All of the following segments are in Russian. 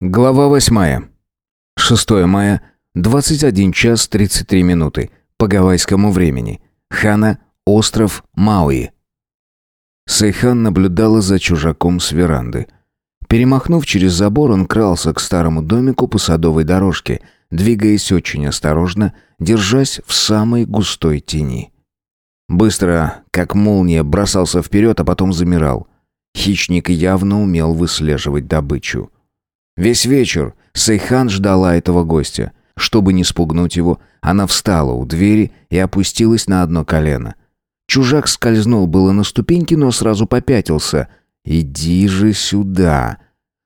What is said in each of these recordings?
Глава восьмая. 6 мая, 21 час 33 минуты по гавайскому времени. Хана, остров Мауи. Сайхан наблюдала за чужаком с веранды. Перемахнув через забор, он крался к старому домику по садовой дорожке, двигаясь очень осторожно, держась в самой густой тени. Быстро, как молния, бросался вперед, а потом замирал. Хищник явно умел выслеживать добычу. Весь вечер Сейхан ждала этого гостя. Чтобы не спугнуть его, она встала у двери и опустилась на одно колено. Чужак скользнул было на ступеньки, но сразу попятился. «Иди же сюда!»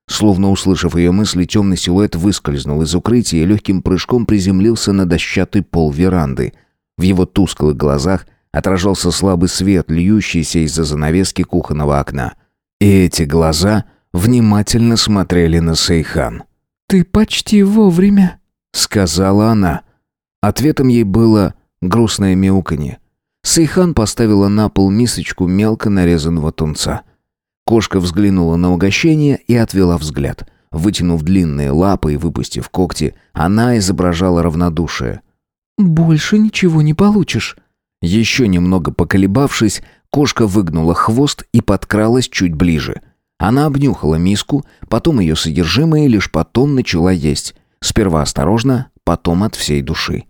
Словно услышав ее мысли, темный силуэт выскользнул из укрытия и легким прыжком приземлился на дощатый пол веранды. В его тусклых глазах отражался слабый свет, льющийся из-за занавески кухонного окна. И эти глаза внимательно смотрели на Сейхан. «Ты почти вовремя», — сказала она. Ответом ей было грустное мяуканье. Сейхан поставила на пол мисочку мелко нарезанного тунца. Кошка взглянула на угощение и отвела взгляд. Вытянув длинные лапы и выпустив когти, она изображала равнодушие. «Больше ничего не получишь». Еще немного поколебавшись, кошка выгнула хвост и подкралась чуть ближе — она обнюхала миску, потом ее содержимое и лишь потом начала есть. Сперва осторожно, потом от всей души.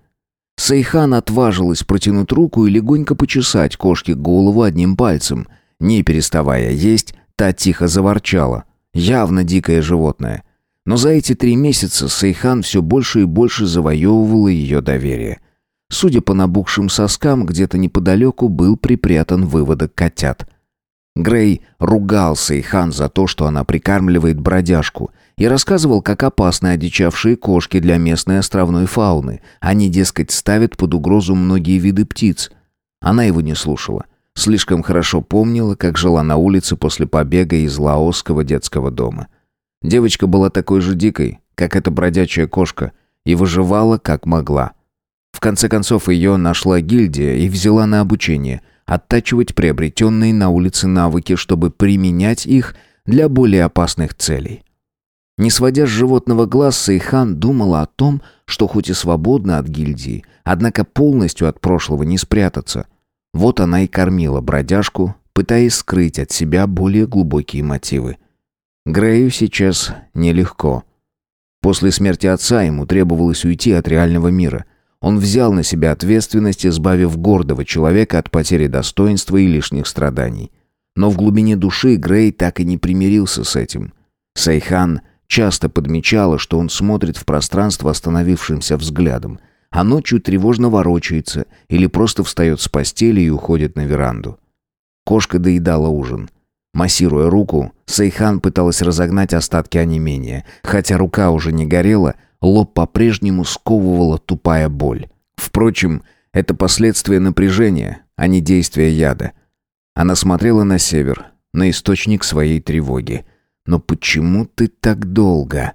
Сайхан отважилась протянуть руку и легонько почесать кошке голову одним пальцем. Не переставая есть, та тихо заворчала. Явно дикое животное. Но за эти три месяца Сайхан все больше и больше завоевывала ее доверие. Судя по набухшим соскам, где-то неподалеку был припрятан выводок котят. Грей ругался Ихан за то, что она прикармливает бродяжку, и рассказывал, как опасны одичавшие кошки для местной островной фауны. Они, дескать, ставят под угрозу многие виды птиц. Она его не слушала. Слишком хорошо помнила, как жила на улице после побега из лаосского детского дома. Девочка была такой же дикой, как эта бродячая кошка, и выживала как могла. В конце концов ее нашла гильдия и взяла на обучение – оттачивать приобретенные на улице навыки, чтобы применять их для более опасных целей. Не сводя с животного глаз, Сейхан думала о том, что хоть и свободна от гильдии, однако полностью от прошлого не спрятаться. Вот она и кормила бродяжку, пытаясь скрыть от себя более глубокие мотивы. Грею сейчас нелегко. После смерти отца ему требовалось уйти от реального мира – он взял на себя ответственность, избавив гордого человека от потери достоинства и лишних страданий. Но в глубине души Грей так и не примирился с этим. Сайхан часто подмечала, что он смотрит в пространство остановившимся взглядом, а ночью тревожно ворочается или просто встает с постели и уходит на веранду. Кошка доедала ужин. Массируя руку, Сайхан пыталась разогнать остатки онемения. Хотя рука уже не горела, Лоб по-прежнему сковывала тупая боль. Впрочем, это последствия напряжения, а не действия яда. Она смотрела на север, на источник своей тревоги. «Но почему ты так долго?»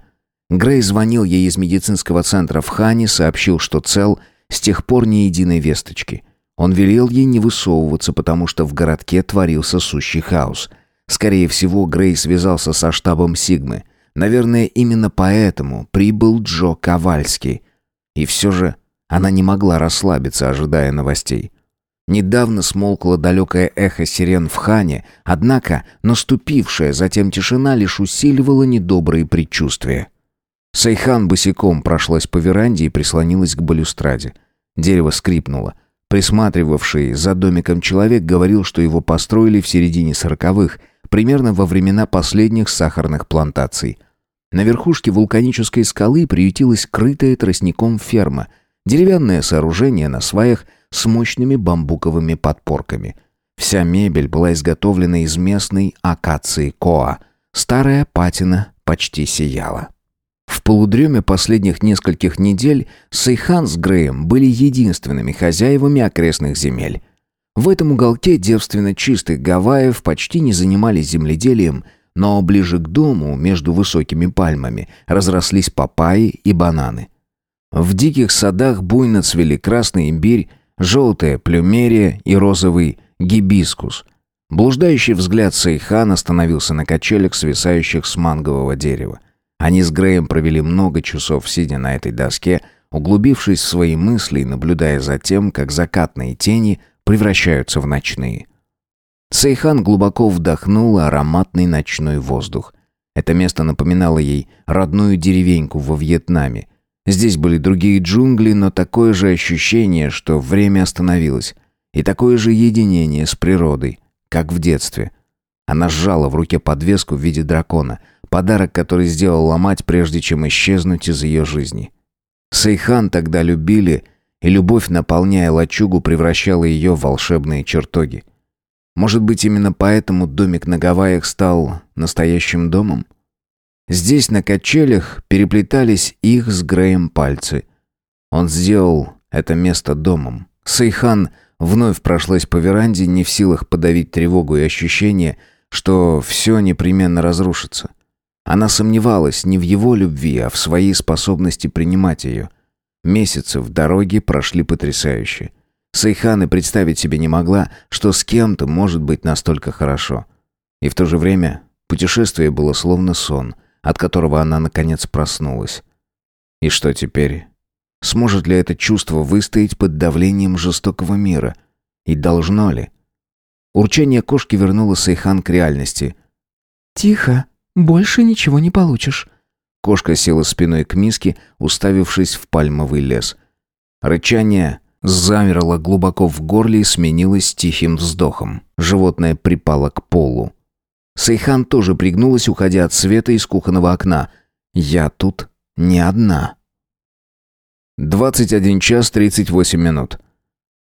Грей звонил ей из медицинского центра в Хане, сообщил, что цел, с тех пор ни единой весточки. Он велел ей не высовываться, потому что в городке творился сущий хаос. Скорее всего, Грей связался со штабом Сигмы. Наверное, именно поэтому прибыл Джо Ковальский. И все же она не могла расслабиться, ожидая новостей. Недавно смолкло далекое эхо сирен в Хане, однако наступившая затем тишина лишь усиливала недобрые предчувствия. Сайхан босиком прошлась по веранде и прислонилась к балюстраде. Дерево скрипнуло. Присматривавший за домиком человек говорил, что его построили в середине сороковых, примерно во времена последних сахарных плантаций – на верхушке вулканической скалы приютилась крытая тростником ферма, деревянное сооружение на сваях с мощными бамбуковыми подпорками. Вся мебель была изготовлена из местной акации коа. Старая патина почти сияла. В полудреме последних нескольких недель Сейхан с Греем были единственными хозяевами окрестных земель. В этом уголке девственно чистых Гавайев почти не занимались земледелием – но ближе к дому, между высокими пальмами, разрослись папайи и бананы. В диких садах буйно цвели красный имбирь, желтая плюмерия и розовый гибискус. Блуждающий взгляд Сейхан остановился на качелях, свисающих с мангового дерева. Они с Греем провели много часов, сидя на этой доске, углубившись в свои мысли и наблюдая за тем, как закатные тени превращаются в ночные. Сейхан глубоко вдохнула ароматный ночной воздух. Это место напоминало ей родную деревеньку во Вьетнаме. Здесь были другие джунгли, но такое же ощущение, что время остановилось. И такое же единение с природой, как в детстве. Она сжала в руке подвеску в виде дракона, подарок, который сделала мать, прежде чем исчезнуть из ее жизни. Сейхан тогда любили, и любовь, наполняя лачугу, превращала ее в волшебные чертоги. Может быть, именно поэтому домик на Гавайях стал настоящим домом? Здесь, на качелях, переплетались их с Греем пальцы. Он сделал это место домом. Сейхан вновь прошлась по веранде, не в силах подавить тревогу и ощущение, что все непременно разрушится. Она сомневалась не в его любви, а в своей способности принимать ее. Месяцы в дороге прошли потрясающе. Сайхан и представить себе не могла, что с кем-то может быть настолько хорошо. И в то же время путешествие было словно сон, от которого она наконец проснулась. И что теперь? Сможет ли это чувство выстоять под давлением жестокого мира? И должно ли? Урчание кошки вернуло Сайхан к реальности. «Тихо, больше ничего не получишь». Кошка села спиной к миске, уставившись в пальмовый лес. Рычание замерло глубоко в горле и сменилось тихим вздохом. Животное припало к полу. Сейхан тоже пригнулась, уходя от света из кухонного окна. «Я тут не одна». 21 час 38 минут.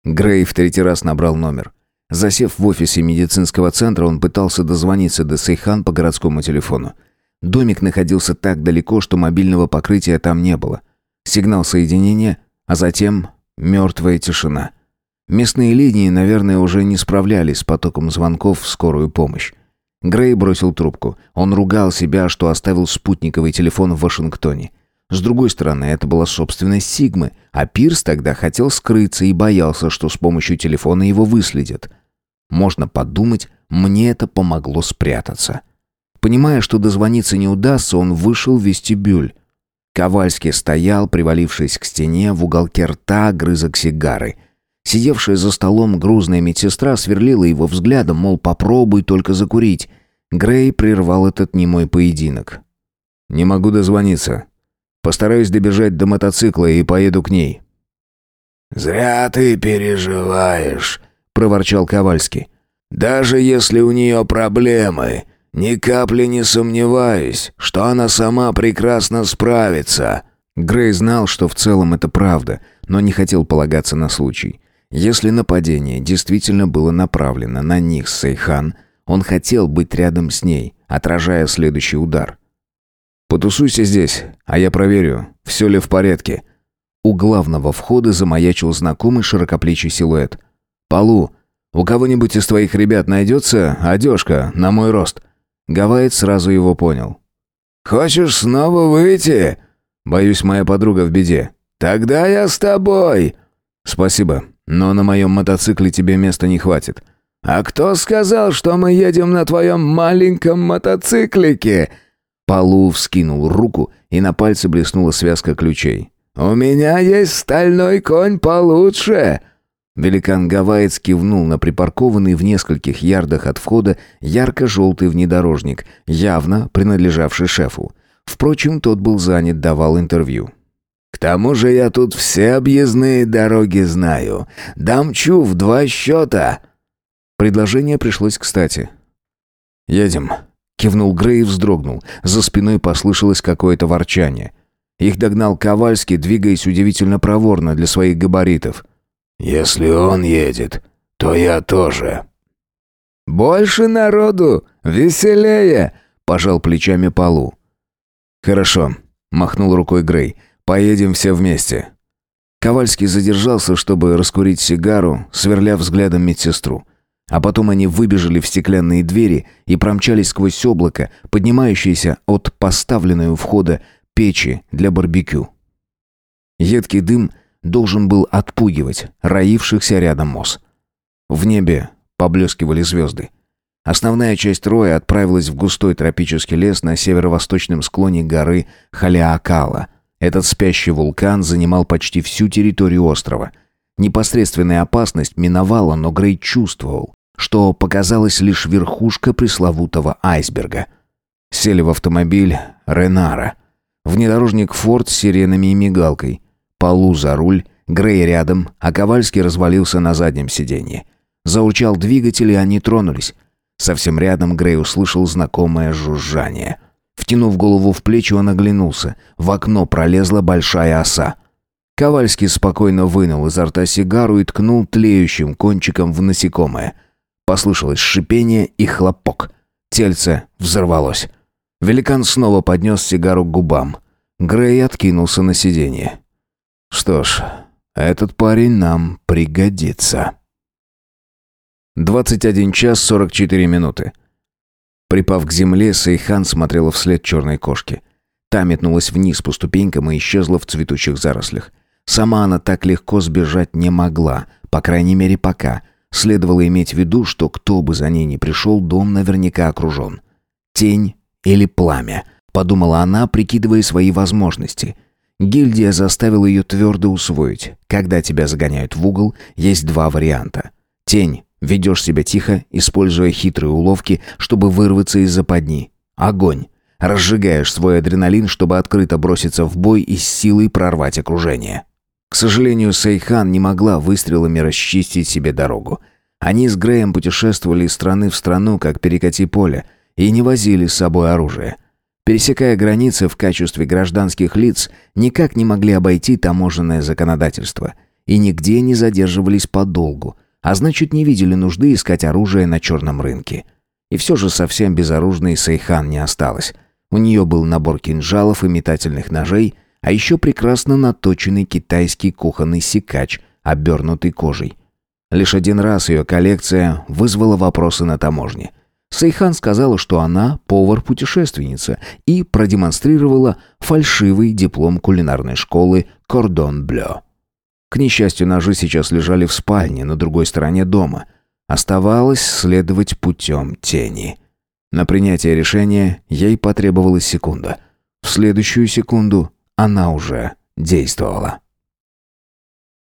Грей в третий раз набрал номер. Засев в офисе медицинского центра, он пытался дозвониться до Сейхан по городскому телефону. Домик находился так далеко, что мобильного покрытия там не было. Сигнал соединения, а затем Мертвая тишина. Местные линии, наверное, уже не справлялись с потоком звонков в скорую помощь. Грей бросил трубку. Он ругал себя, что оставил спутниковый телефон в Вашингтоне. С другой стороны, это была собственность Сигмы, а Пирс тогда хотел скрыться и боялся, что с помощью телефона его выследят. Можно подумать, мне это помогло спрятаться. Понимая, что дозвониться не удастся, он вышел в вестибюль. Ковальский стоял, привалившись к стене, в уголке рта грызок сигары. Сидевшая за столом грузная медсестра сверлила его взглядом, мол, попробуй только закурить. Грей прервал этот немой поединок. «Не могу дозвониться. Постараюсь добежать до мотоцикла и поеду к ней». «Зря ты переживаешь», — проворчал Ковальский. «Даже если у нее проблемы, ни капли не сомневаюсь, что она сама прекрасно справится». Грей знал, что в целом это правда, но не хотел полагаться на случай. Если нападение действительно было направлено на них с Сейхан, он хотел быть рядом с ней, отражая следующий удар. «Потусуйся здесь, а я проверю, все ли в порядке». У главного входа замаячил знакомый широкоплечий силуэт. «Полу, у кого-нибудь из твоих ребят найдется одежка на мой рост?» Гавайец сразу его понял. «Хочешь снова выйти?» «Боюсь, моя подруга в беде». «Тогда я с тобой». «Спасибо, но на моем мотоцикле тебе места не хватит». «А кто сказал, что мы едем на твоем маленьком мотоциклике?» Полу вскинул руку, и на пальце блеснула связка ключей. «У меня есть стальной конь получше!» Великан Гавайец кивнул на припаркованный в нескольких ярдах от входа ярко-желтый внедорожник, явно принадлежавший шефу. Впрочем, тот был занят, давал интервью. «К тому же я тут все объездные дороги знаю. Дамчу в два счета!» Предложение пришлось кстати. «Едем», — кивнул Грей и вздрогнул. За спиной послышалось какое-то ворчание. Их догнал Ковальский, двигаясь удивительно проворно для своих габаритов — «Если он едет, то я тоже». «Больше народу! Веселее!» — пожал плечами Полу. «Хорошо», — махнул рукой Грей. «Поедем все вместе». Ковальский задержался, чтобы раскурить сигару, сверля взглядом медсестру. А потом они выбежали в стеклянные двери и промчались сквозь облако, поднимающееся от поставленной у входа печи для барбекю. Едкий дым должен был отпугивать роившихся рядом ос. В небе поблескивали звезды. Основная часть роя отправилась в густой тропический лес на северо-восточном склоне горы Халиакала. Этот спящий вулкан занимал почти всю территорию острова. Непосредственная опасность миновала, но Грей чувствовал, что показалась лишь верхушка пресловутого айсберга. Сели в автомобиль Ренара. Внедорожник Форд с сиренами и мигалкой. Полу за руль, Грей рядом, а Ковальский развалился на заднем сиденье. Заурчал двигатель, и они тронулись. Совсем рядом Грей услышал знакомое жужжание. Втянув голову в плечи, он оглянулся. В окно пролезла большая оса. Ковальский спокойно вынул изо рта сигару и ткнул тлеющим кончиком в насекомое. Послышалось шипение и хлопок. Тельце взорвалось. Великан снова поднес сигару к губам. Грей откинулся на сиденье. «Что ж, этот парень нам пригодится». 21 час 44 минуты. Припав к земле, Сейхан смотрела вслед черной кошки. Та метнулась вниз по ступенькам и исчезла в цветущих зарослях. Сама она так легко сбежать не могла, по крайней мере пока. Следовало иметь в виду, что кто бы за ней ни пришел, дом наверняка окружен. Тень или пламя, подумала она, прикидывая свои возможности. Гильдия заставила ее твердо усвоить. Когда тебя загоняют в угол, есть два варианта. Тень Ведешь себя тихо, используя хитрые уловки, чтобы вырваться из западни. Огонь. Разжигаешь свой адреналин, чтобы открыто броситься в бой и с силой прорвать окружение. К сожалению, Сейхан не могла выстрелами расчистить себе дорогу. Они с Греем путешествовали из страны в страну, как перекати поле, и не возили с собой оружие. Пересекая границы в качестве гражданских лиц, никак не могли обойти таможенное законодательство. И нигде не задерживались подолгу – а значит, не видели нужды искать оружие на черном рынке. И все же совсем безоружной Сейхан не осталось. У нее был набор кинжалов и метательных ножей, а еще прекрасно наточенный китайский кухонный секач, обернутый кожей. Лишь один раз ее коллекция вызвала вопросы на таможне. Сейхан сказала, что она повар-путешественница и продемонстрировала фальшивый диплом кулинарной школы «Кордон Блё». К несчастью, ножи сейчас лежали в спальне на другой стороне дома. Оставалось следовать путем тени. На принятие решения ей потребовалась секунда. В следующую секунду она уже действовала.